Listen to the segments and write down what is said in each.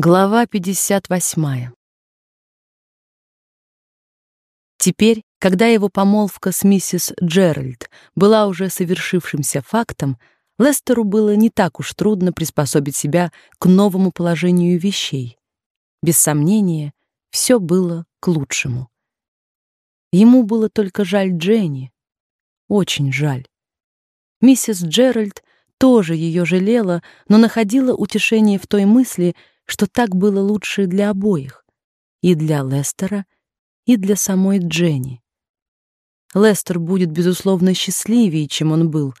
Глава 58. Теперь, когда его помолвка с миссис Джеральд была уже совершившимся фактом, Лестеру было не так уж трудно приспособить себя к новому положению вещей. Без сомнения, все было к лучшему. Ему было только жаль Дженни, очень жаль. Миссис Джеральд тоже ее жалела, но находила утешение в той мысли, что так было лучше для обоих, и для Лестера, и для самой Дженни. Лестер будет безусловно счастливее, чем он был,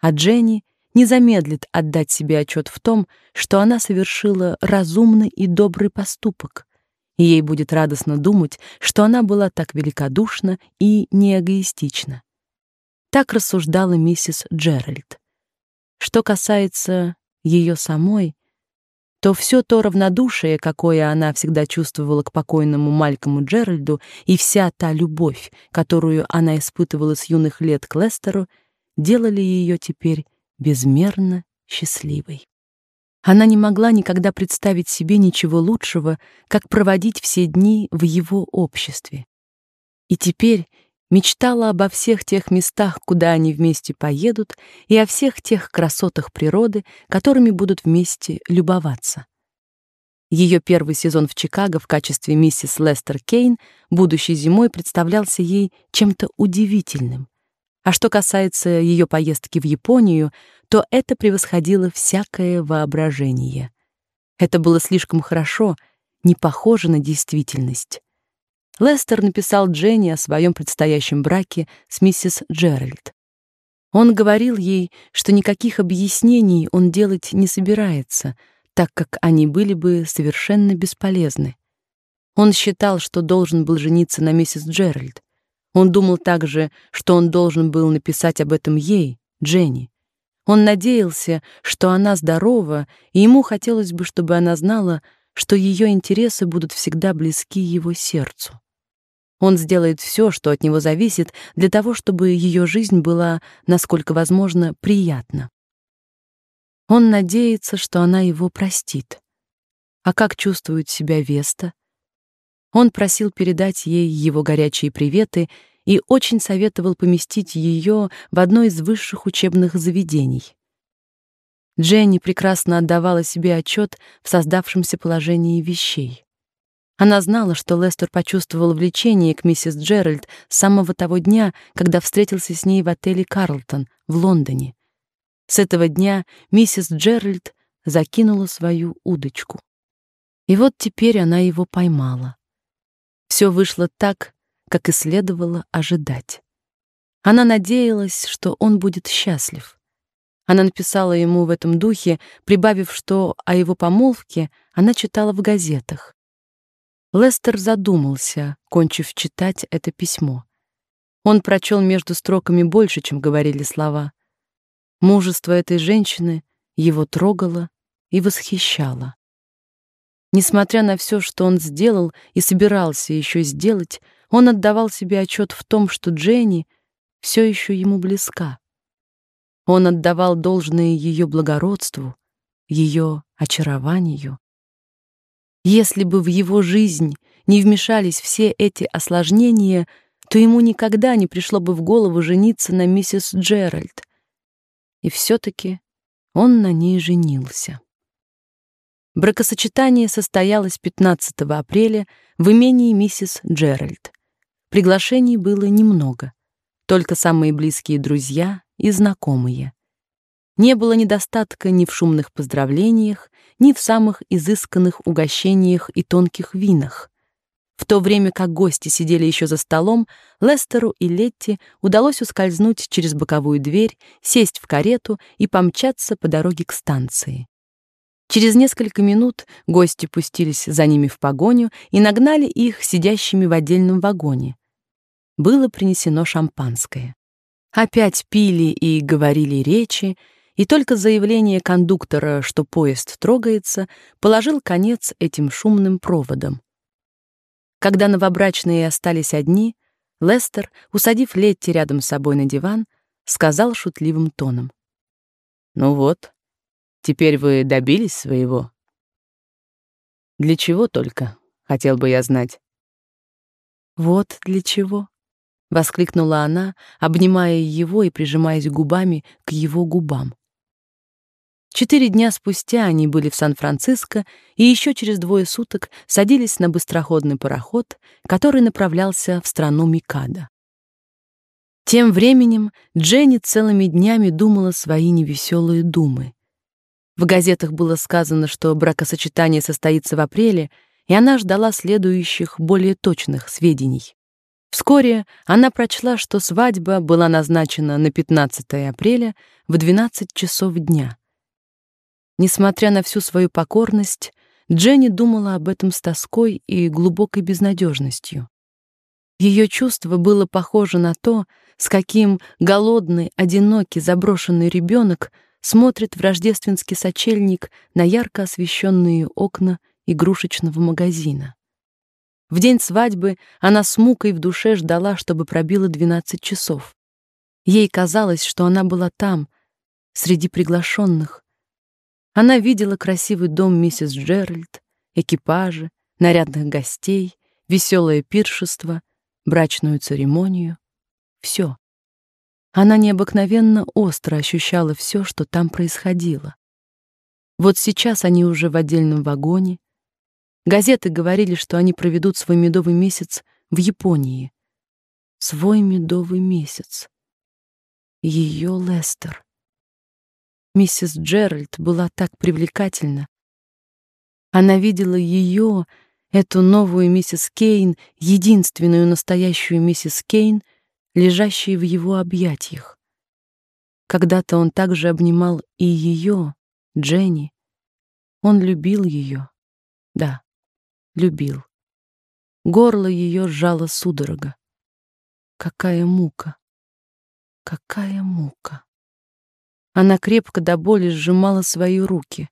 а Дженни не замедлит отдать себе отчет в том, что она совершила разумный и добрый поступок. И ей будет радостно думать, что она была так великодушна и неэгоистична. Так рассуждала миссис Джеральд. Что касается ее самой, то все то равнодушие, какое она всегда чувствовала к покойному Малькому Джеральду, и вся та любовь, которую она испытывала с юных лет к Лестеру, делали ее теперь безмерно счастливой. Она не могла никогда представить себе ничего лучшего, как проводить все дни в его обществе. И теперь мечтала обо всех тех местах, куда они вместе поедут, и о всех тех красотах природы, которыми будут вместе любоваться. Ее первый сезон в Чикаго в качестве миссис Лестер Кейн будущей зимой представлялся ей чем-то удивительным. А что касается ее поездки в Японию, то это превосходило всякое воображение. Это было слишком хорошо, не похоже на действительность. Лестер написал Дженни о своем предстоящем браке с миссис Джеральд. Он говорил ей, что никаких объяснений он делать не собирается, так как они были бы совершенно бесполезны. Он считал, что должен был жениться на миссис Джеральд. Он думал также, что он должен был написать об этом ей, Дженни. Он надеялся, что она здорова, и ему хотелось бы, чтобы она знала, что ее интересы будут всегда близки его сердцу. Он сделает все, что от него зависит, для того, чтобы ее жизнь была, насколько возможно, приятна. Он надеется, что она его простит. А как чувствует себя Веста? Он просил передать ей его горячие приветы и очень советовал поместить ее в одно из высших учебных заведений. Дженни прекрасно отдавала себе отчет в создавшемся положении вещей. Она знала, что Лестер почувствовал влечение к миссис Джеральд с самого того дня, когда встретился с ней в отеле Карлтон в Лондоне. С этого дня миссис Джеральд закинула свою удочку. И вот теперь она его поймала. Все вышло так, как и следовало ожидать. Она надеялась, что он будет счастлив. Она написала ему в этом духе, прибавив, что о его помолвке она читала в газетах. Лестер задумался, кончив читать это письмо. Он прочел между строками больше, чем говорили слова. Мужество этой женщины его трогало и восхищало. Несмотря на все, что он сделал и собирался еще сделать, он отдавал себе отчет в том, что Дженни все еще ему близка. Он отдавал должное ее благородству, ее очарованию. Если бы в его жизнь не вмешались все эти осложнения, то ему никогда не пришло бы в голову жениться на миссис Джеральд. И все таки он на ней женился. Бракосочетание состоялось 15 апреля в имении миссис Джеральд. Приглашений было немного, только самые близкие друзья и знакомые. Не было недостатка ни в шумных поздравлениях, ни в самых изысканных угощениях и тонких винах. В то время как гости сидели еще за столом, Лестеру и Летти удалось ускользнуть через боковую дверь, сесть в карету и помчаться по дороге к станции. Через несколько минут гости пустились за ними в погоню и нагнали их сидящими в отдельном вагоне. Было принесено шампанское. Опять пили и говорили речи, и только заявление кондуктора, что поезд трогается, положил конец этим шумным проводам. Когда новобрачные остались одни, Лестер, усадив Летти рядом с собой на диван, сказал шутливым тоном: "Ну вот, теперь вы добились своего. Для чего только, хотел бы я знать. Вот для чего, воскликнула она, обнимая его и прижимаясь губами к его губам. Четыре дня спустя они были в Сан-Франциско и еще через двое суток садились на быстроходный пароход, который направлялся в страну Микадо. Тем временем Дженни целыми днями думала свои невеселые думы. В газетах было сказано, что бракосочетание состоится в апреле, и она ждала следующих, более точных сведений. Вскоре она прочла, что свадьба была назначена на 15 апреля в 12 часов дня. Несмотря на всю свою покорность, Дженни думала об этом с тоской и глубокой безнадежностью. Ее чувство было похоже на то, с каким голодный, одинокий, заброшенный ребенок смотрит в рождественский сочельник на ярко освещенные окна игрушечного магазина. В день свадьбы она с мукой в душе ждала, чтобы пробило 12 часов. Ей казалось, что она была там, среди приглашенных, она видела красивый дом миссис Джеральд, экипажи, нарядных гостей, веселое пиршество, брачную церемонию. Все. Она необыкновенно остро ощущала все, что там происходило. Вот сейчас они уже в отдельном вагоне. Газеты говорили, что они проведут свой медовый месяц в Японии. Свой медовый месяц. Ее Лестер. Миссис Джеральд была так привлекательна. Она видела ее, эту новую миссис Кейн, единственную настоящую миссис Кейн, лежащей в его объятиях. Когда-то он также обнимал и ее, Дженни. Он любил ее. Да, любил. Горло ее сжало судорога. Какая мука! Какая мука! Она крепко до боли сжимала свои руки,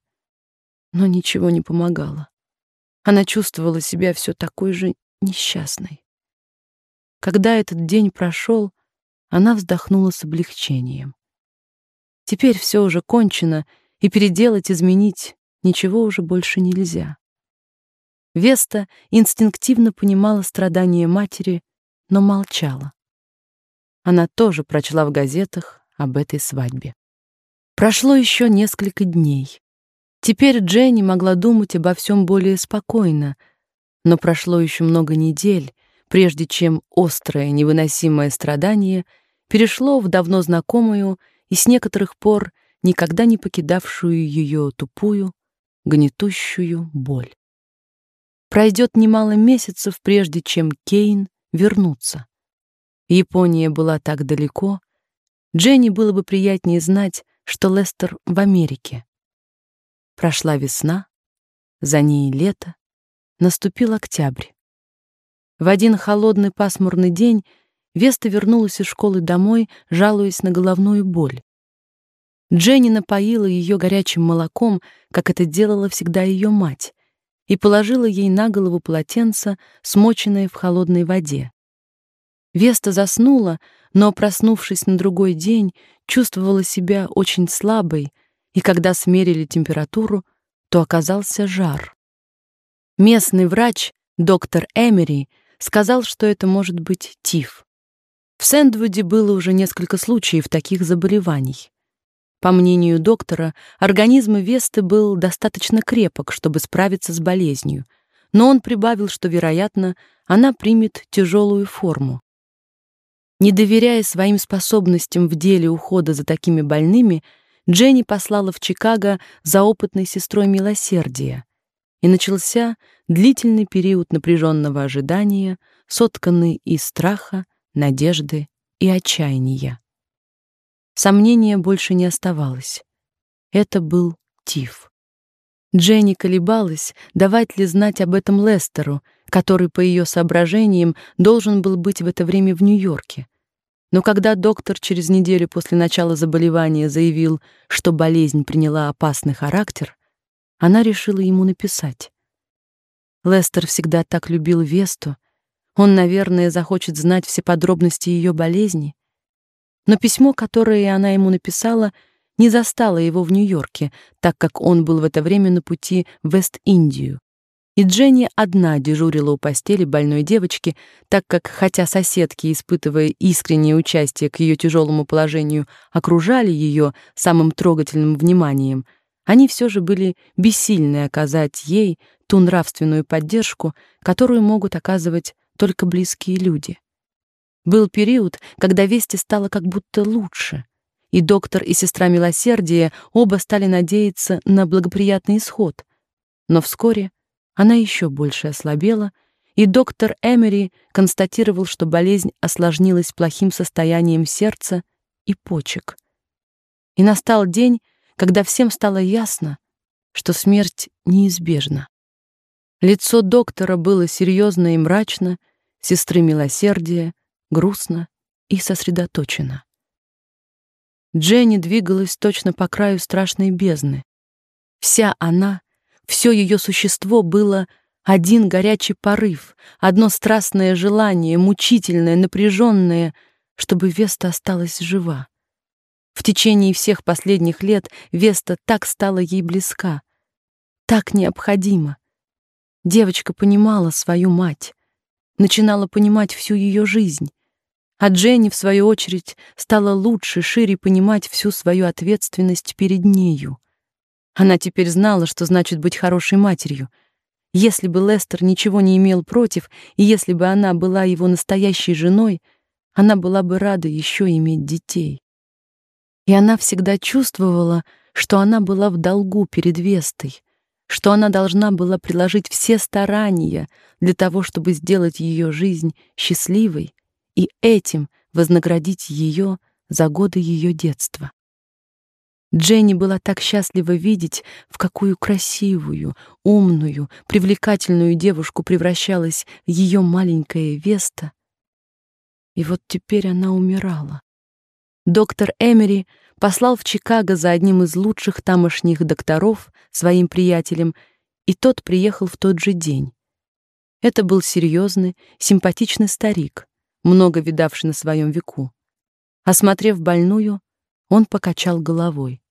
но ничего не помогало. Она чувствовала себя все такой же несчастной. Когда этот день прошел, она вздохнула с облегчением. Теперь все уже кончено, и переделать, изменить ничего уже больше нельзя. Веста инстинктивно понимала страдания матери, но молчала. Она тоже прочла в газетах об этой свадьбе. Прошло еще несколько дней. Теперь Дженни могла думать обо всем более спокойно, но прошло еще много недель, прежде чем острое, невыносимое страдание перешло в давно знакомую и с некоторых пор никогда не покидавшую ее тупую, гнетущую боль. Пройдет немало месяцев, прежде чем Кейн вернутся. Япония была так далеко, Дженни было бы приятнее знать, что Лестер в Америке. Прошла весна, за ней лето, наступил октябрь. В один холодный пасмурный день Веста вернулась из школы домой, жалуясь на головную боль. Дженни напоила ее горячим молоком, как это делала всегда ее мать, и положила ей на голову полотенце, смоченное в холодной воде. Веста заснула, но, проснувшись на другой день, чувствовала себя очень слабой, и когда смерили температуру, то оказался жар. Местный врач, доктор Эмери, сказал, что это может быть тиф. В Сэндвуде было уже несколько случаев таких заболеваний. По мнению доктора, организм Весты был достаточно крепок, чтобы справиться с болезнью, но он прибавил, что, вероятно, она примет тяжелую форму. Не доверяя своим способностям в деле ухода за такими больными, Дженни послала в Чикаго за опытной сестрой милосердия, и начался длительный период напряженного ожидания, сотканный из страха, надежды и отчаяния. Сомнения больше не оставалось. Это был тиф. Дженни колебалась, давать ли знать об этом Лестеру, который, по ее соображениям, должен был быть в это время в Нью-Йорке. Но когда доктор через неделю после начала заболевания заявил, что болезнь приняла опасный характер, она решила ему написать. Лестер всегда так любил Весту, он, наверное, захочет знать все подробности ее болезни. Но письмо, которое она ему написала, не застало его в Нью-Йорке, так как он был в это время на пути в Вест-Индию И Дженни одна дежурила у постели больной девочки, так как, хотя соседки, испытывая искреннее участие к ее тяжелому положению, окружали ее самым трогательным вниманием, они все же были бессильны оказать ей ту нравственную поддержку, которую могут оказывать только близкие люди. Был период, когда Вести стало как будто лучше, и доктор и сестра милосердия оба стали надеяться на благоприятный исход. Но вскоре она еще больше ослабела, и доктор Эмери констатировал, что болезнь осложнилась плохим состоянием сердца и почек. И настал день, когда всем стало ясно, что смерть неизбежна. Лицо доктора было серьезно и мрачно, сестры милосердия грустно и сосредоточено. Дженни двигалась точно по краю страшной бездны. Вся она все ее существо было один горячий порыв, одно страстное желание, мучительное, напряженное, чтобы Веста осталась жива. В течение всех последних лет Веста так стала ей близка, так необходима. Девочка понимала свою мать, начинала понимать всю ее жизнь. А Дженни, в свою очередь, стала лучше, шире понимать всю свою ответственность перед нею. Она теперь знала, что значит быть хорошей матерью. Если бы Лестер ничего не имел против, и если бы она была его настоящей женой, она была бы рада еще иметь детей. И она всегда чувствовала, что она была в долгу перед Вестой, что она должна была приложить все старания для того, чтобы сделать ее жизнь счастливой и этим вознаградить ее за годы ее детства. Дженни была так счастлива видеть, в какую красивую, умную, привлекательную девушку превращалась ее маленькая Веста. И вот теперь она умирала. Доктор Эмери послал в Чикаго за одним из лучших тамошних докторов, своим приятелем, и тот приехал в тот же день. Это был серьезный, симпатичный старик, много видавший на своем веку. Осмотрев больную, он покачал головой.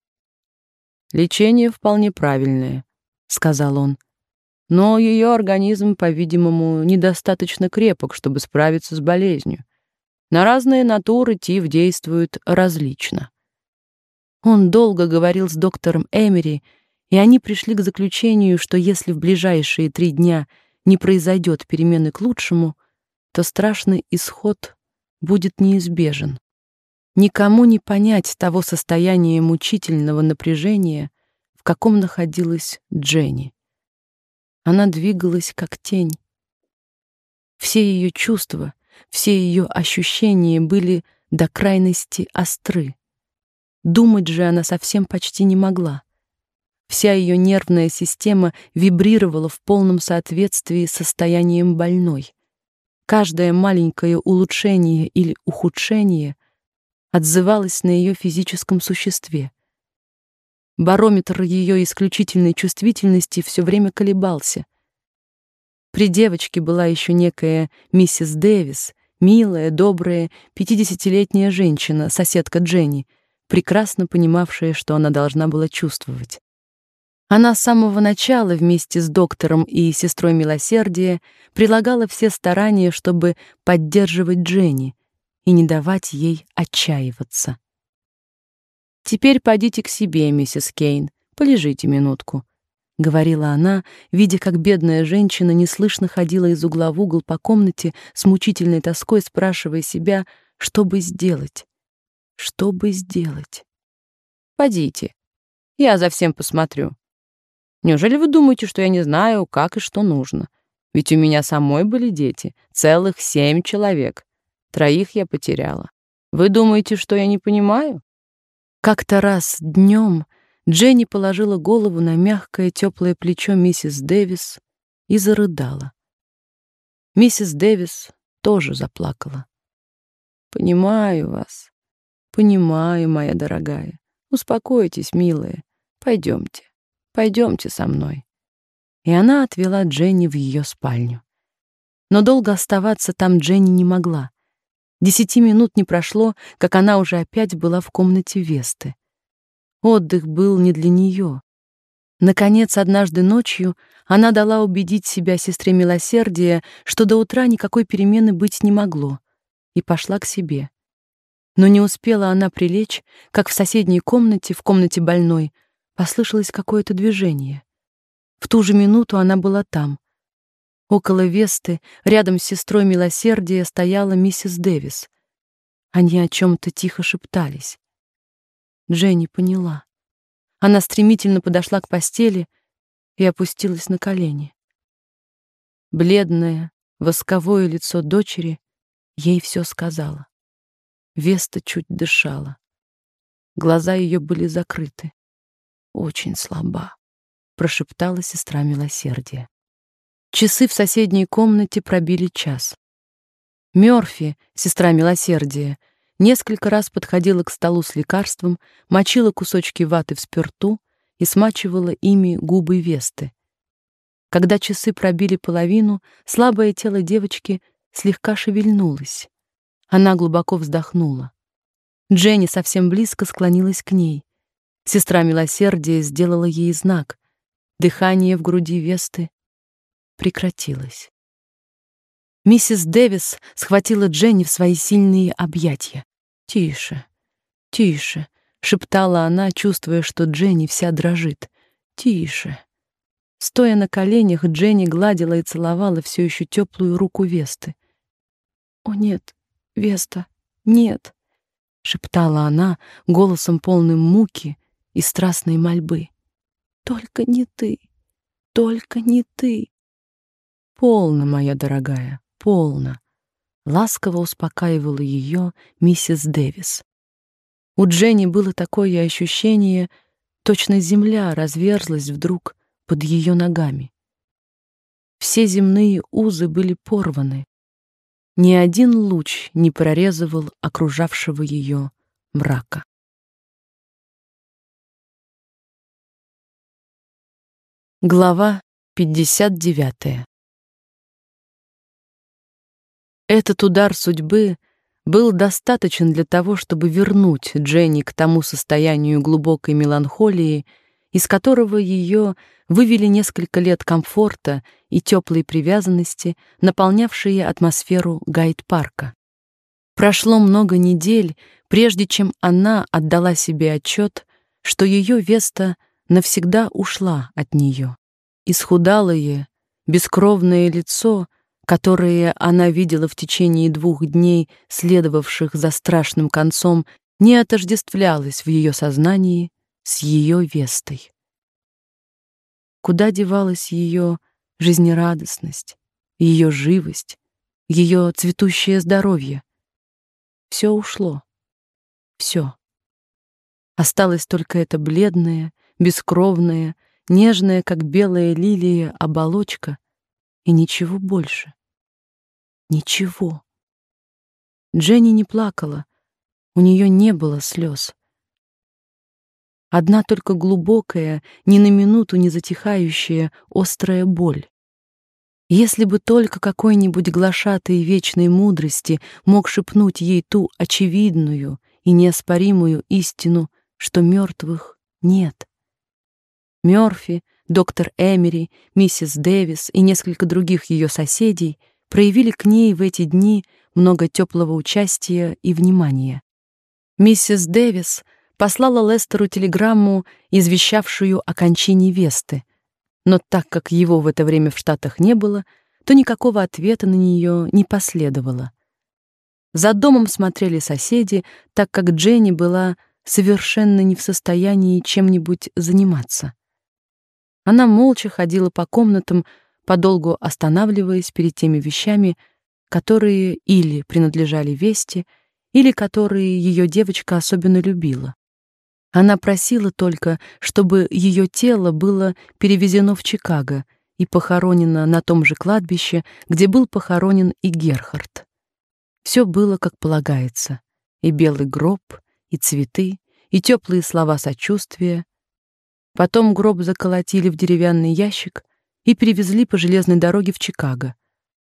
Лечение вполне правильное, сказал он. Но ее организм, по-видимому, недостаточно крепок, чтобы справиться с болезнью. На разные натуры ТИВ действует различно. Он долго говорил с доктором Эмери, и они пришли к заключению, что если в ближайшие три дня не произойдет перемены к лучшему, то страшный исход будет неизбежен. Никому не понять того состояния мучительного напряжения, в каком находилась Дженни. Она двигалась как тень. Все ее чувства, все ее ощущения были до крайности остры. Думать же она совсем почти не могла. Вся ее нервная система вибрировала в полном соответствии с состоянием больной. Каждое маленькое улучшение или ухудшение — отзывалось на ее физическом существе. Барометр ее исключительной чувствительности все время колебался. При девочке была еще некая миссис Дэвис, милая, добрая, пятидесятилетняя женщина, соседка Дженни, прекрасно понимавшая, что она должна была чувствовать. Она с самого начала вместе с доктором и сестрой милосердия прилагала все старания, чтобы поддерживать Дженни, и не давать ей отчаиваться. Теперь пойдите к себе, миссис Кейн, полежите минутку, говорила она, видя, как бедная женщина неслышно ходила из угла в угол по комнате с мучительной тоской, спрашивая себя, что бы сделать. Что бы сделать? Пойдите. Я за всем посмотрю. Неужели вы думаете, что я не знаю, как и что нужно? Ведь у меня самой были дети, целых семь человек. Троих я потеряла. Вы думаете, что я не понимаю? Как-то раз днем Дженни положила голову на мягкое теплое плечо миссис Дэвис и зарыдала. Миссис Дэвис тоже заплакала. Понимаю вас. Понимаю, моя дорогая. Успокойтесь, милая. Пойдемте. Пойдемте со мной. И она отвела Дженни в ее спальню. Но долго оставаться там Дженни не могла. Десяти минут не прошло, как она уже опять была в комнате Весты. Отдых был не для нее. Наконец, однажды ночью она дала убедить себя сестре милосердия, что до утра никакой перемены быть не могло, и пошла к себе. Но не успела она прилечь, как в соседней комнате, в комнате больной, послышалось какое-то движение. В ту же минуту она была там. Около Весты, рядом с сестрой милосердия, стояла миссис Дэвис. Они о чем то тихо шептались. Дженни поняла. Она стремительно подошла к постели и опустилась на колени. Бледное, восковое лицо дочери ей все сказала. Веста чуть дышала. Глаза ее были закрыты. Очень слаба, прошептала сестра милосердия. Часы в соседней комнате пробили час. Мёрфи, сестра милосердия, несколько раз подходила к столу с лекарством, мочила кусочки ваты в спирту и смачивала ими губы Весты. Когда часы пробили половину, слабое тело девочки слегка шевельнулось. Она глубоко вздохнула. Дженни совсем близко склонилась к ней. Сестра милосердия сделала ей знак. Дыхание в груди Весты прекратилось. Миссис Дэвис схватила Дженни в свои сильные объятия. «Тише, тише», — шептала она, чувствуя, что Дженни вся дрожит. «Тише». Стоя на коленях, Дженни гладила и целовала все еще теплую руку Весты. «О нет, Веста, нет», — шептала она голосом полным муки и страстной мольбы. «Только не ты, только не ты». «Полно, моя дорогая, полно», ласково успокаивала ее миссис Дэвис. У Дженни было такое ощущение, точно земля разверзлась вдруг под ее ногами. Все земные узы были порваны. Ни один луч не прорезывал окружавшего ее мрака. Глава 59. Этот удар судьбы был достаточен для того, чтобы вернуть Дженни к тому состоянию глубокой меланхолии, из которого ее вывели несколько лет комфорта и теплой привязанности, наполнявшие атмосферу Гайд-парка. Прошло много недель, прежде чем она отдала себе отчет, что ее Веста навсегда ушла от нее. Исхудалое, бескровное лицо которые она видела в течение двух дней, следовавших за страшным концом, не отождествлялось в ее сознании с ее Вестой. Куда девалась ее жизнерадостность, ее живость, ее цветущее здоровье? Все ушло. Все. Осталась только эта бледная, бескровная, нежная, как белая лилия, оболочка, и ничего больше. Ничего. Дженни не плакала, у нее не было слез. Одна только глубокая, ни на минуту не затихающая острая боль. Если бы только какой-нибудь глашатый вечной мудрости мог шепнуть ей ту очевидную и неоспоримую истину, что мертвых нет. Мёрфи, доктор Эмери, миссис Дэвис и несколько других ее соседей — проявили к ней в эти дни много теплого участия и внимания. Миссис Дэвис послала Лестеру телеграмму, извещавшую о кончине Весты, но так как его в это время в Штатах не было, то никакого ответа на нее не последовало. За домом смотрели соседи, так как Дженни была совершенно не в состоянии чем-нибудь заниматься. Она молча ходила по комнатам, подолгу останавливаясь перед теми вещами, которые или принадлежали Весте, или которые ее девочка особенно любила. Она просила только, чтобы ее тело было перевезено в Чикаго и похоронено на том же кладбище, где был похоронен и Герхард. Все было как полагается: и белый гроб, и цветы, и теплые слова сочувствия. Потом гроб заколотили в деревянный ящик, и перевезли по железной дороге в Чикаго,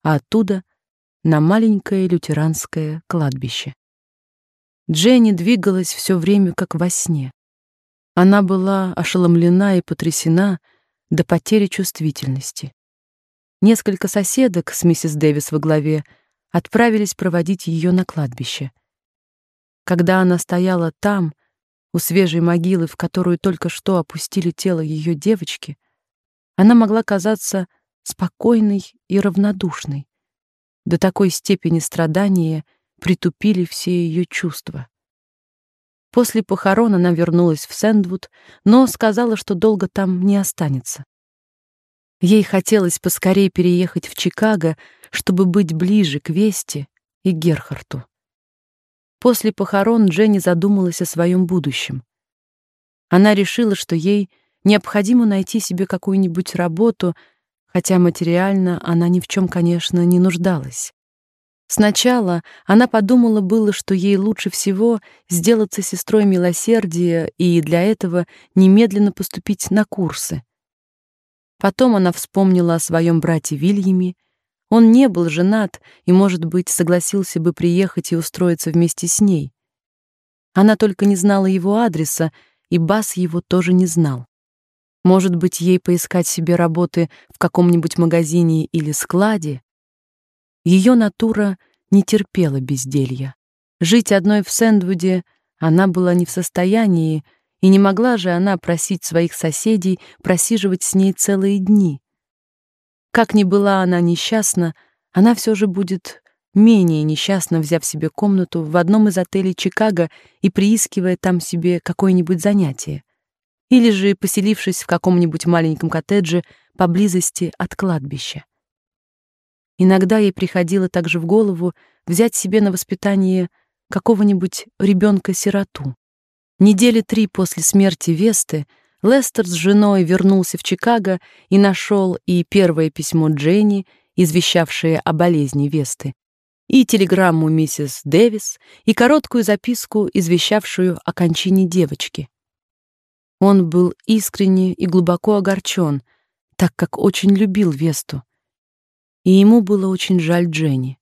а оттуда на маленькое лютеранское кладбище. Дженни двигалась все время как во сне. Она была ошеломлена и потрясена до потери чувствительности. Несколько соседок с миссис Дэвис во главе отправились проводить ее на кладбище. Когда она стояла там, у свежей могилы, в которую только что опустили тело ее девочки, она могла казаться спокойной и равнодушной. До такой степени страдания притупили все ее чувства. После похорон она вернулась в Сэндвуд, но сказала, что долго там не останется. Ей хотелось поскорее переехать в Чикаго, чтобы быть ближе к Вести и Герхарту. После похорон Дженни задумалась о своем будущем. Она решила, что ей необходимо найти себе какую-нибудь работу, хотя материально она ни в чем, конечно, не нуждалась. Сначала она подумала было, что ей лучше всего сделаться сестрой милосердия и для этого немедленно поступить на курсы. Потом она вспомнила о своем брате Вильяме он не был женат и, может быть, согласился бы приехать и устроиться вместе с ней. Она только не знала его адреса, и Бас его тоже не знал. Может быть, ей поискать себе работы в каком-нибудь магазине или складе? Ее натура не терпела безделья. Жить одной в Сэндвуде она была не в состоянии, и не могла же она просить своих соседей просиживать с ней целые дни. Как ни была она несчастна, она все же будет менее несчастна, взяв себе комнату в одном из отелей Чикаго и приискивая там себе какое-нибудь занятие, или же поселившись в каком-нибудь маленьком коттедже поблизости от кладбища. Иногда ей приходило также в голову взять себе на воспитание какого-нибудь ребенка-сироту. Недели три после смерти Весты Лестер с женой вернулся в Чикаго и нашел и первое письмо Дженни, извещавшее о болезни Весты, и телеграмму миссис Дэвис, и короткую записку, извещавшую о кончине девочки. Он был искренне и глубоко огорчен, так как очень любил Весту. И ему было очень жаль Дженни.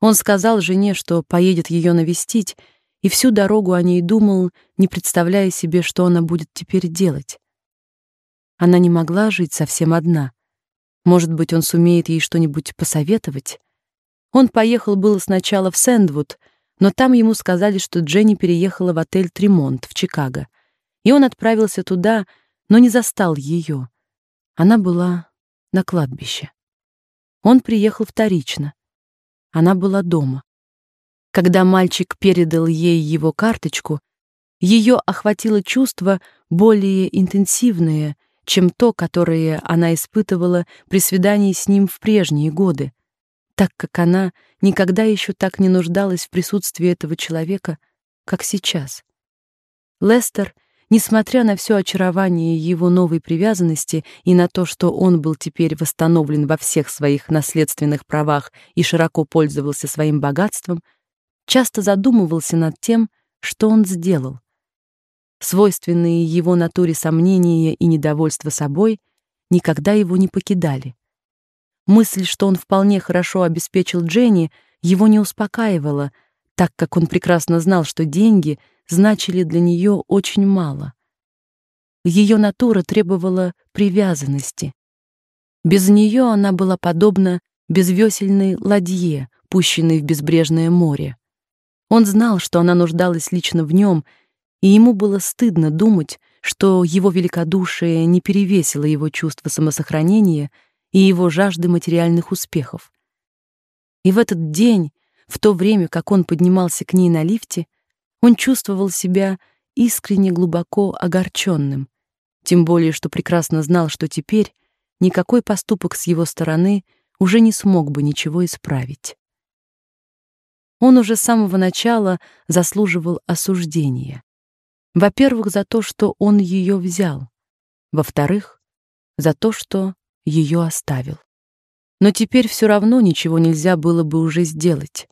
Он сказал жене, что поедет ее навестить, и всю дорогу о ней думал, не представляя себе, что она будет теперь делать. Она не могла жить совсем одна. Может быть, он сумеет ей что-нибудь посоветовать. Он поехал было сначала в Сэндвуд, но там ему сказали, что Дженни переехала в отель Тремонт в Чикаго. И он отправился туда, но не застал ее. Она была на кладбище. Он приехал вторично. Она была дома. Когда мальчик передал ей его карточку, ее охватило чувство более интенсивное, чем то, которое она испытывала при свидании с ним в прежние годы, так как она никогда еще так не нуждалась в присутствии этого человека, как сейчас. Лестер, несмотря на все очарование его новой привязанности и на то, что он был теперь восстановлен во всех своих наследственных правах и широко пользовался своим богатством, часто задумывался над тем, что он сделал. Свойственные его натуре сомнения и недовольство собой никогда его не покидали. Мысль, что он вполне хорошо обеспечил Дженни, его не успокаивала, так как он прекрасно знал, что деньги значили для нее очень мало. Ее натура требовала привязанности. Без нее она была подобна безвесельной ладье, пущенной в безбрежное море. Он знал, что она нуждалась лично в нем, и ему было стыдно думать, что его великодушие не перевесило его чувство самосохранения и его жажды материальных успехов. И в этот день, в то время, как он поднимался к ней на лифте, он чувствовал себя искренне глубоко огорченным, тем более что прекрасно знал, что теперь никакой поступок с его стороны уже не смог бы ничего исправить. Он уже с самого начала заслуживал осуждения. Во-первых, за то, что он ее взял. Во-вторых, за то, что ее оставил. Но теперь все равно ничего нельзя было бы уже сделать.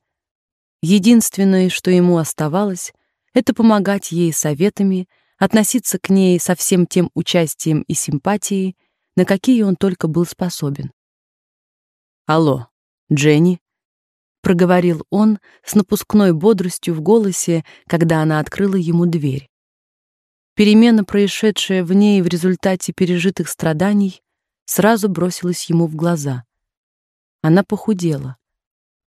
Единственное, что ему оставалось, это помогать ей советами, относиться к ней со всем тем участием и симпатией, на какие он только был способен. Алло, Дженни, проговорил он с напускной бодростью в голосе, когда она открыла ему дверь. Перемена, происшедшая в ней в результате пережитых страданий, сразу бросилась ему в глаза. Она похудела.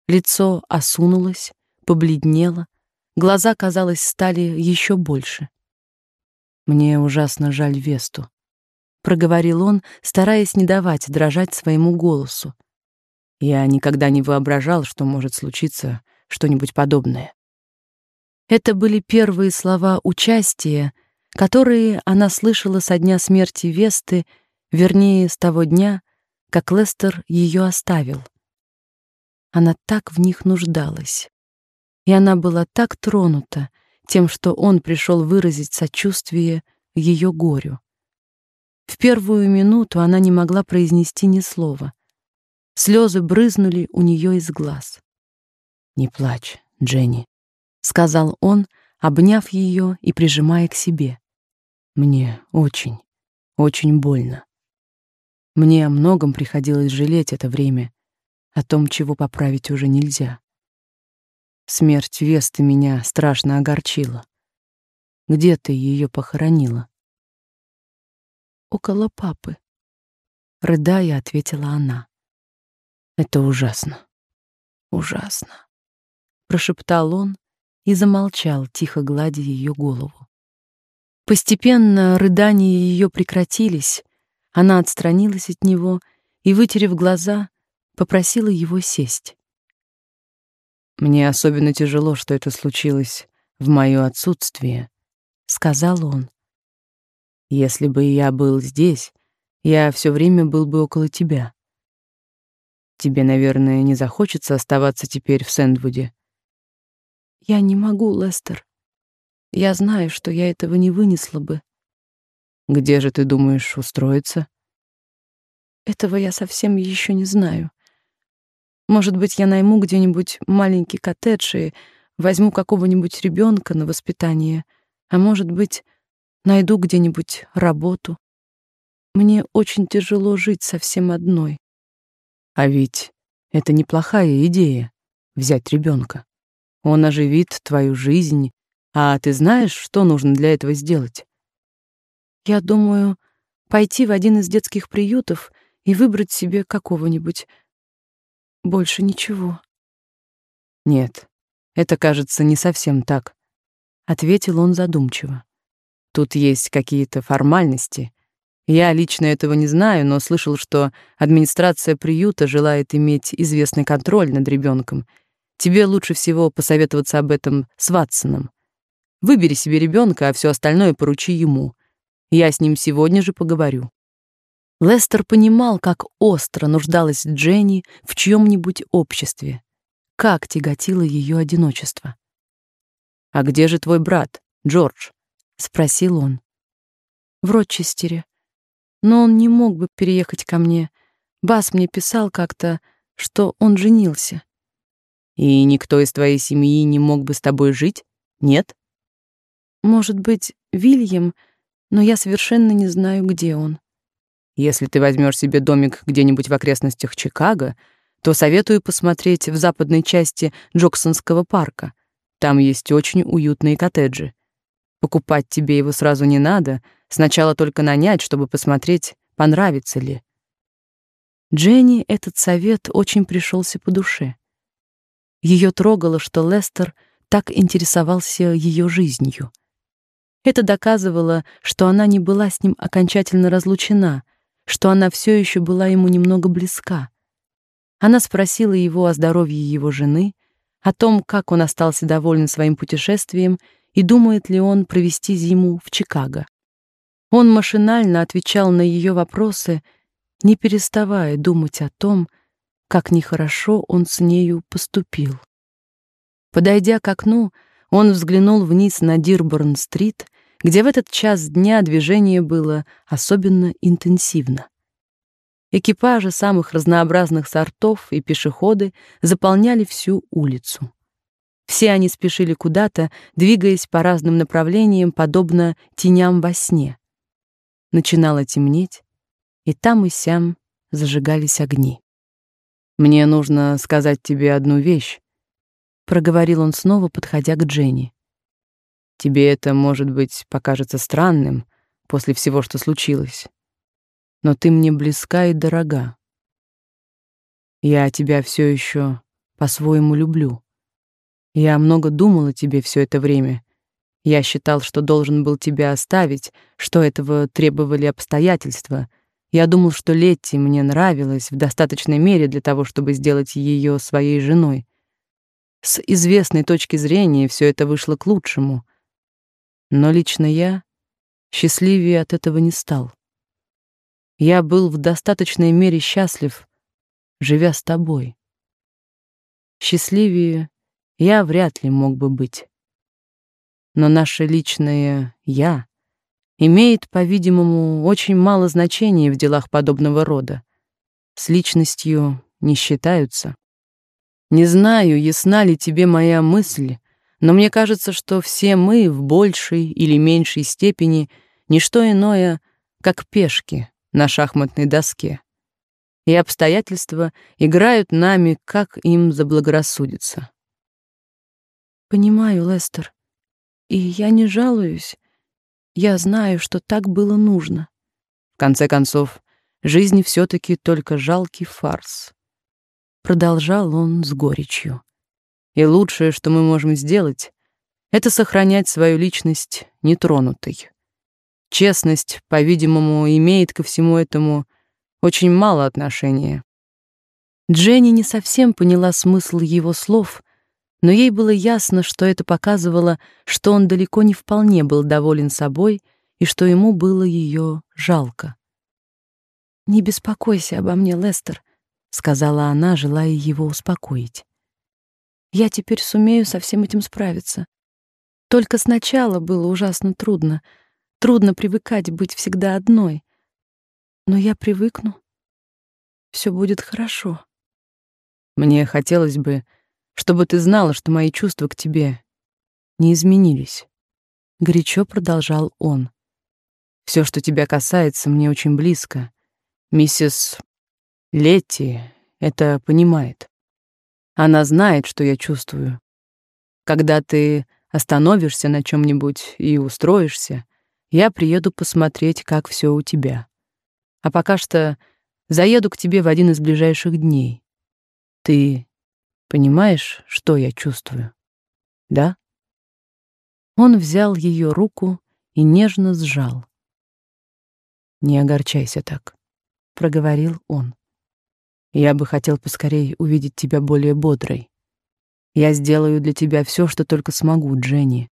Лицо осунулось, побледнело, глаза, казалось, стали еще больше. Мне ужасно жаль Весту, проговорил он, стараясь не давать дрожать своему голосу. Я никогда не воображал, что может случиться что-нибудь подобное. Это были первые слова участия, которые она слышала со дня смерти Весты, вернее, с того дня, как Лестер ее оставил. Она так в них нуждалась. И она была так тронута тем, что он пришел выразить сочувствие ее горю. В первую минуту она не могла произнести ни слова. Слезы брызнули у нее из глаз. "Не плачь, Дженни", сказал он, обняв ее и прижимая к себе. "Мне очень, очень больно. Мне о многом приходилось жалеть это время, о том, чего поправить уже нельзя. Смерть Весты меня страшно огорчила. Где ты ее похоронила? Около папы, рыдая, ответила она. Это ужасно. Ужасно, прошептал он и замолчал, тихо гладя ее голову. Постепенно рыдания ее прекратились, она отстранилась от него и, вытерев глаза, попросила его сесть. Мне особенно тяжело, что это случилось в моё отсутствие, сказал он. Если бы я был здесь, я все время был бы около тебя. Тебе, наверное, не захочется оставаться теперь в Сэндвуде. Я не могу, Лестер. Я знаю, что я этого не вынесла бы. Где же ты думаешь устроиться? Этого я совсем еще не знаю. Может быть, я найму где-нибудь маленький коттедж и возьму какого-нибудь ребенка на воспитание, а может быть, найду где-нибудь работу. Мне очень тяжело жить совсем одной. А ведь это неплохая идея взять ребенка. Он оживит твою жизнь, а ты знаешь, что нужно для этого сделать? Я думаю, пойти в один из детских приютов и выбрать себе какого-нибудь. Больше ничего. Нет, это, кажется, не совсем так, ответил он задумчиво. Тут есть какие-то формальности. Я лично этого не знаю, но слышал, что администрация приюта желает иметь известный контроль над ребенком. Тебе лучше всего посоветоваться об этом с Ватсоном. Выбери себе ребенка, а все остальное поручи ему. Я с ним сегодня же поговорю. Лестер понимал, как остро нуждалась Дженни в чьем-нибудь обществе, как тяготило ее одиночество. «А где же твой брат, Джордж?» — спросил он. «В Рочестере. Но он не мог бы переехать ко мне. Бас мне писал как-то, что он женился». «И никто из твоей семьи не мог бы с тобой жить? Нет?» «Может быть, Вильям, но я совершенно не знаю, где он». Если ты возьмешь себе домик где-нибудь в окрестностях Чикаго, то советую посмотреть в западной части Джоксонского парка. Там есть очень уютные коттеджи. Покупать тебе его сразу не надо, сначала только нанять, чтобы посмотреть, понравится ли. Дженни этот совет очень пришелся по душе. Ее трогало, что Лестер так интересовался ее жизнью. Это доказывало, что она не была с ним окончательно разлучена, что она все еще была ему немного близка. Она спросила его о здоровье его жены, о том, как он остался доволен своим путешествием и думает ли он провести зиму в Чикаго. Он машинально отвечал на ее вопросы, не переставая думать о том, как нехорошо он с нею поступил. Подойдя к окну, он взглянул вниз на Дирборн-стрит где в этот час дня движение было особенно интенсивно. Экипажи самых разнообразных сортов и пешеходы заполняли всю улицу. Все они спешили куда-то, двигаясь по разным направлениям, подобно теням во сне. Начинало темнеть, и там и сям зажигались огни. «Мне нужно сказать тебе одну вещь», — проговорил он снова, подходя к Дженни. Тебе это, может быть, покажется странным после всего, что случилось. Но ты мне близка и дорога. Я тебя все еще по-своему люблю. Я много думал о тебе все это время. Я считал, что должен был тебя оставить, что этого требовали обстоятельства. Я думал, что Летти мне нравилась в достаточной мере для того, чтобы сделать ее своей женой. С известной точки зрения все это вышло к лучшему. Но лично я счастливее от этого не стал. Я был в достаточной мере счастлив, живя с тобой. Счастливее я вряд ли мог бы быть. Но наше личное «я» имеет, по-видимому, очень мало значения в делах подобного рода. С личностью не считаются. Не знаю, ясна ли тебе моя мысль, но мне кажется, что все мы в большей или меньшей степени не что иное, как пешки на шахматной доске. И обстоятельства играют нами, как им заблагорассудится. Понимаю, Лестер. И я не жалуюсь. Я знаю, что так было нужно. В конце концов, жизнь все таки только жалкий фарс. Продолжал он с горечью. И лучшее, что мы можем сделать, это сохранять свою личность нетронутой. Честность, по-видимому, имеет ко всему этому очень мало отношения. Дженни не совсем поняла смысл его слов, но ей было ясно, что это показывало, что он далеко не вполне был доволен собой и что ему было ее жалко. «Не беспокойся обо мне, Лестер», — сказала она, желая его успокоить. «Я теперь сумею со всем этим справиться. Только сначала было ужасно трудно. Трудно привыкать быть всегда одной. Но я привыкну. Все будет хорошо». Мне хотелось бы, чтобы ты знала, что мои чувства к тебе не изменились. Горячо продолжал он. Все, что тебя касается, мне очень близко. Миссис Летти это понимает. Она знает, что я чувствую. Когда ты остановишься на чем нибудь и устроишься, я приеду посмотреть, как все у тебя. А пока что заеду к тебе в один из ближайших дней. Ты Понимаешь, что я чувствую? Да? Он взял ее руку и нежно сжал. Не огорчайся так, проговорил он. Я бы хотел поскорей увидеть тебя более бодрой. Я сделаю для тебя все, что только смогу, Дженни.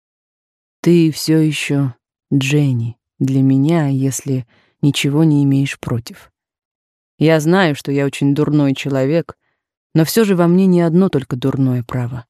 Ты все еще Дженни для меня, если ничего не имеешь против. Я знаю, что я очень дурной человек, но все же во мне не одно только дурное право.